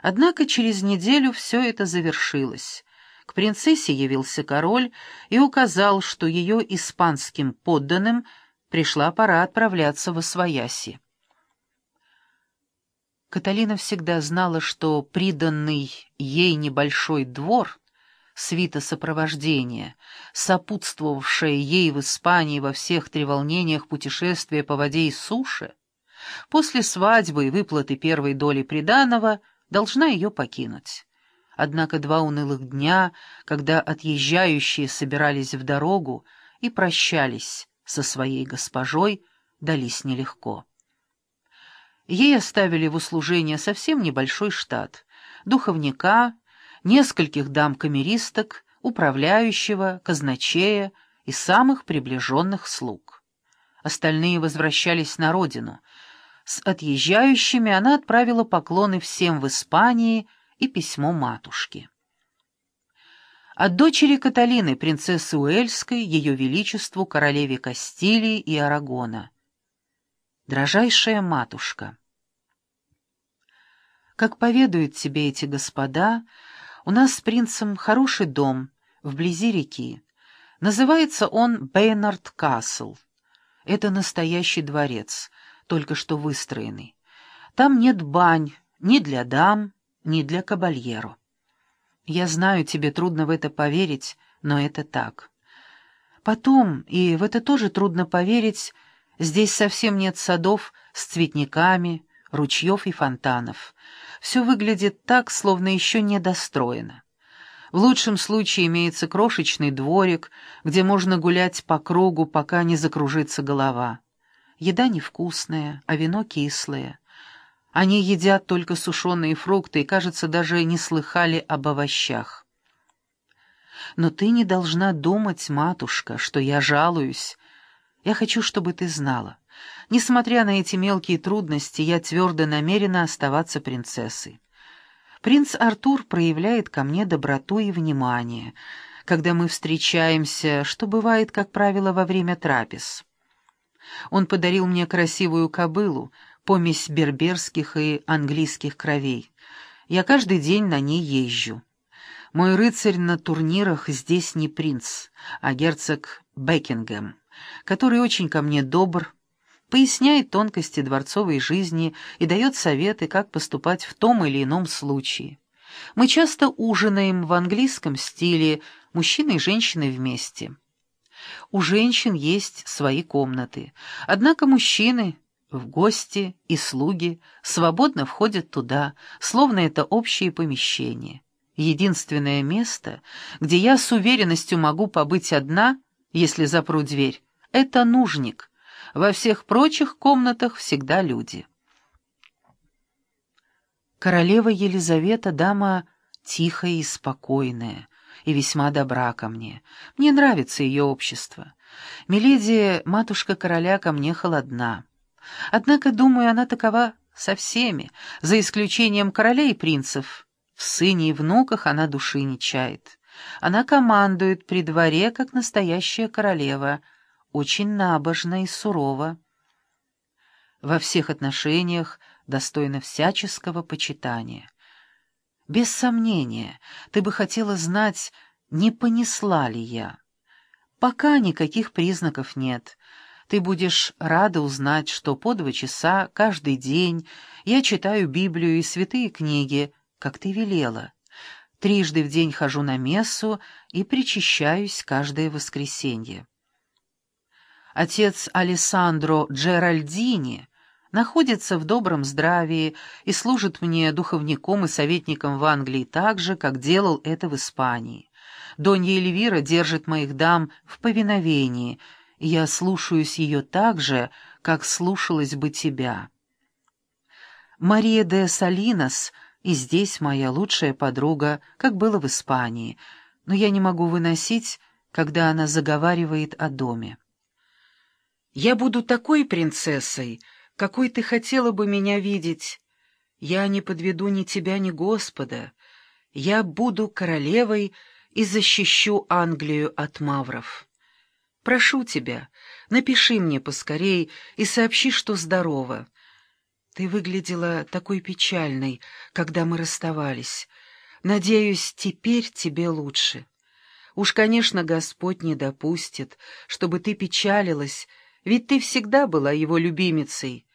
Однако через неделю все это завершилось. К принцессе явился король и указал, что ее испанским подданным пришла пора отправляться во Освояси. Каталина всегда знала, что приданный ей небольшой двор, свита сопровождения, сопутствовавшая ей в Испании во всех треволнениях путешествия по воде и суше, после свадьбы и выплаты первой доли приданого должна ее покинуть. Однако два унылых дня, когда отъезжающие собирались в дорогу и прощались со своей госпожой, дались нелегко. Ей оставили в услужение совсем небольшой штат — духовника, нескольких дам-камеристок, управляющего, казначея и самых приближенных слуг. Остальные возвращались на родину. С отъезжающими она отправила поклоны всем в Испании и письмо матушке. От дочери Каталины, принцессы Уэльской, ее величеству, королеве Кастилии и Арагона. Дрожайшая матушка, как поведают тебе эти господа, у нас с принцем хороший дом вблизи реки. Называется он Бейнард Касл. Это настоящий дворец, только что выстроенный. Там нет бань ни для дам, ни для кабальеро. Я знаю, тебе трудно в это поверить, но это так. Потом, и в это тоже трудно поверить, здесь совсем нет садов с цветниками, ручьев и фонтанов. Все выглядит так, словно еще не достроено. В лучшем случае имеется крошечный дворик, где можно гулять по кругу, пока не закружится голова. Еда невкусная, а вино кислое. Они едят только сушеные фрукты и, кажется, даже не слыхали об овощах. Но ты не должна думать, матушка, что я жалуюсь. Я хочу, чтобы ты знала. Несмотря на эти мелкие трудности, я твердо намерена оставаться принцессой. Принц Артур проявляет ко мне доброту и внимание, когда мы встречаемся, что бывает, как правило, во время трапез. Он подарил мне красивую кобылу, помесь берберских и английских кровей. Я каждый день на ней езжу. Мой рыцарь на турнирах здесь не принц, а герцог Бекингем, который очень ко мне добр, поясняет тонкости дворцовой жизни и дает советы, как поступать в том или ином случае. Мы часто ужинаем в английском стиле, мужчины и женщины вместе. У женщин есть свои комнаты, однако мужчины в гости и слуги свободно входят туда, словно это общее помещение. Единственное место, где я с уверенностью могу побыть одна, если запру дверь, — это нужник — во всех прочих комнатах всегда люди. Королева Елизавета — дама тихая и спокойная, и весьма добра ко мне. Мне нравится ее общество. Миледи, матушка короля, ко мне холодна. Однако, думаю, она такова со всеми, за исключением королей и принцев. В сыне и внуках она души не чает. Она командует при дворе, как настоящая королева — очень набожна и сурова. Во всех отношениях достойна всяческого почитания. Без сомнения, ты бы хотела знать, не понесла ли я. Пока никаких признаков нет. Ты будешь рада узнать, что по два часа каждый день я читаю Библию и святые книги, как ты велела. Трижды в день хожу на мессу и причащаюсь каждое воскресенье. Отец Алессандро Джеральдини находится в добром здравии и служит мне духовником и советником в Англии так же, как делал это в Испании. Донья Эльвира держит моих дам в повиновении, и я слушаюсь ее так же, как слушалась бы тебя. Мария де Салинос и здесь моя лучшая подруга, как было в Испании, но я не могу выносить, когда она заговаривает о доме. Я буду такой принцессой, какой ты хотела бы меня видеть. Я не подведу ни тебя, ни Господа. Я буду королевой и защищу Англию от мавров. Прошу тебя, напиши мне поскорей и сообщи, что здорово. Ты выглядела такой печальной, когда мы расставались. Надеюсь, теперь тебе лучше. Уж, конечно, Господь не допустит, чтобы ты печалилась, ведь ты всегда была его любимицей.